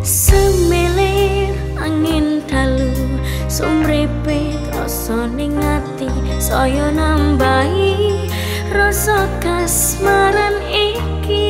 Semilir angin dalu sumripe rasa ning ati saya nambahi rasa kasmaran iki.